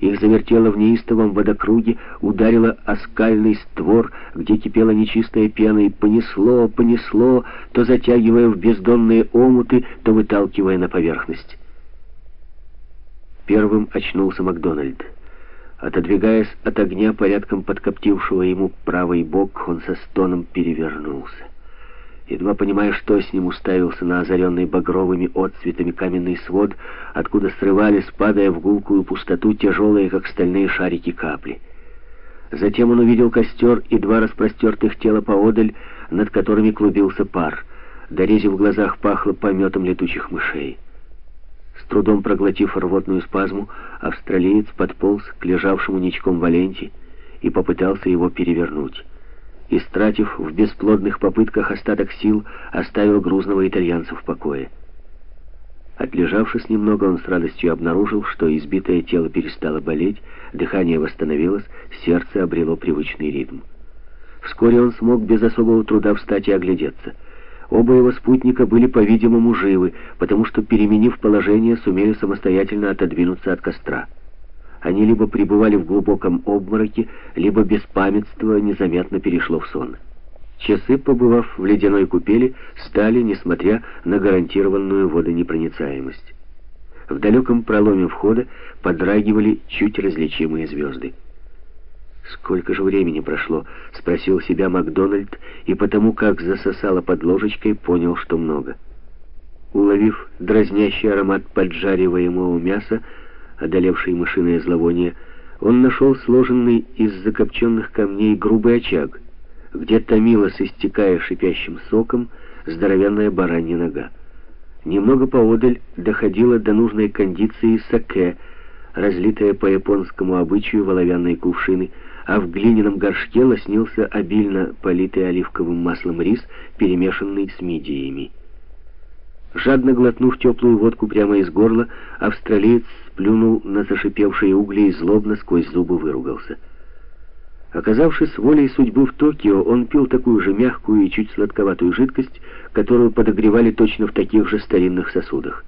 Их завертело в неистовом водокруге, ударило о скальный створ, где кипела нечистая пена, и понесло, понесло, то затягивая в бездонные омуты, то выталкивая на поверхность. Первым очнулся Макдональд. Отодвигаясь от огня, порядком подкоптившего ему правый бок, он со стоном перевернулся. Едва понимая, что с ним, уставился на озаренный багровыми отцветами каменный свод, откуда срывались, падая в гулкую пустоту, тяжелые, как стальные шарики капли. Затем он увидел костер и два распростертых тела поодаль, над которыми клубился пар. Дорези в глазах пахло пометом летучих мышей. С трудом проглотив рвотную спазму, австралиец подполз к лежавшему ничком Валенти и попытался его перевернуть истратив в бесплодных попытках остаток сил, оставил грузного итальянца в покое. Отлежавшись немного, он с радостью обнаружил, что избитое тело перестало болеть, дыхание восстановилось, сердце обрело привычный ритм. Вскоре он смог без особого труда встать и оглядеться. Оба его спутника были, по-видимому, живы, потому что, переменив положение, сумели самостоятельно отодвинуться от костра. Они либо пребывали в глубоком обмороке, либо беспамятство незаметно перешло в сон. Часы, побывав в ледяной купели, стали, несмотря на гарантированную водонепроницаемость. В далеком проломе входа подрагивали чуть различимые звезды. «Сколько же времени прошло?» — спросил себя Макдональд, и потому как засосало под ложечкой, понял, что много. Уловив дразнящий аромат поджариваемого мяса, одолевший мышиное зловоние, он нашел сложенный из закопченных камней грубый очаг, где томилась, истекая шипящим соком, здоровенная баранья нога. Немного поодаль доходила до нужной кондиции саке, разлитая по японскому обычаю в кувшины, а в глиняном горшке лоснился обильно политый оливковым маслом рис, перемешанный с мидиями. Жадно глотнув теплую водку прямо из горла, австралиец сплюнул на зашипевшие угли и злобно сквозь зубы выругался. Оказавшись волей судьбы в Токио, он пил такую же мягкую и чуть сладковатую жидкость, которую подогревали точно в таких же старинных сосудах.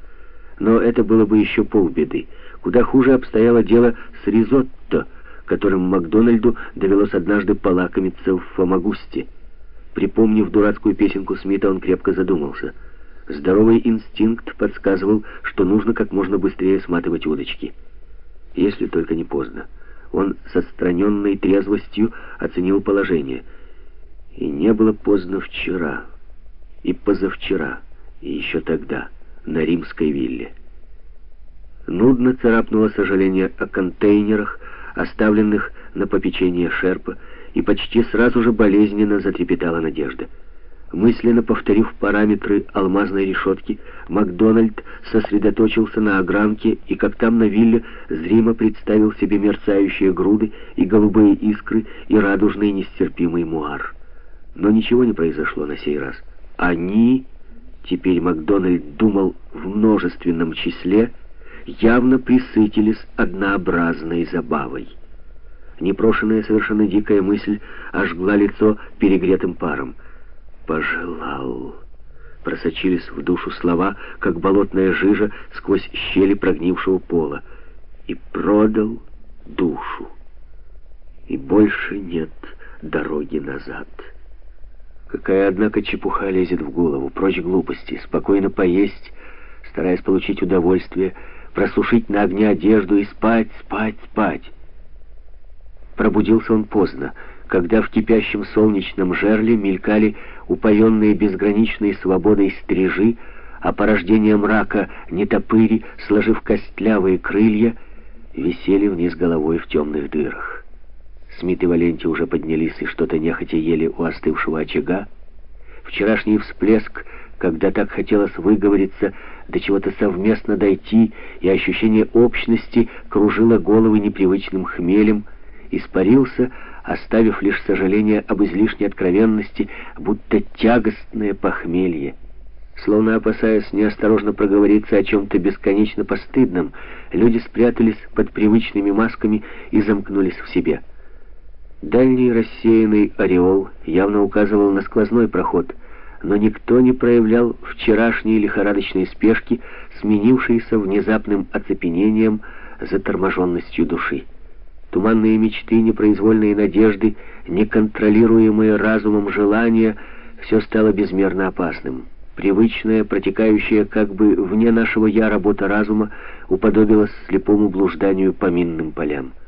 Но это было бы еще полбеды. Куда хуже обстояло дело с ризотто, которым Макдональду довелось однажды полакомиться в Фомагусте. Припомнив дурацкую песенку Смита, он крепко задумался — Здоровый инстинкт подсказывал, что нужно как можно быстрее сматывать удочки. Если только не поздно. Он с отстраненной трезвостью оценил положение. И не было поздно вчера, и позавчера, и еще тогда, на римской вилле. Нудно царапнуло сожаление о контейнерах, оставленных на попечение шерпа, и почти сразу же болезненно затрепетала надежда. Мысленно повторив параметры алмазной решетки, Макдональд сосредоточился на огранке и, как там на вилле, зримо представил себе мерцающие груды и голубые искры и радужный нестерпимый муар. Но ничего не произошло на сей раз. Они, теперь Макдональд думал в множественном числе, явно присытились однообразной забавой. Непрошенная, совершенно дикая мысль ожгла лицо перегретым паром — пожелал. Просочились в душу слова, как болотная жижа сквозь щели прогнившего пола. И продал душу. И больше нет дороги назад. Какая, однако, чепуха лезет в голову. Прочь глупости. Спокойно поесть, стараясь получить удовольствие, просушить на огне одежду и спать, спать, спать. Пробудился он поздно, когда в кипящем солнечном жерле мелькали упоенные безграничной свободой стрижи, а порождение мрака нетопыри, сложив костлявые крылья, висели вниз головой в темных дырах. Смит и Валенти уже поднялись и что-то нехотя ели у остывшего очага. Вчерашний всплеск, когда так хотелось выговориться, до чего-то совместно дойти, и ощущение общности кружило головы непривычным хмелем, испарился, оставив лишь сожаление об излишней откровенности, будто тягостное похмелье. Словно опасаясь неосторожно проговориться о чем-то бесконечно постыдном, люди спрятались под привычными масками и замкнулись в себе. Дальний рассеянный ореол явно указывал на сквозной проход, но никто не проявлял вчерашней лихорадочной спешки, сменившейся внезапным оцепенением, заторможенностью души. Туманные мечты, непроизвольные надежды, неконтролируемые разумом желания — все стало безмерно опасным. Привычная, протекающая как бы вне нашего «я» работа разума уподобилась слепому блужданию по минным полям —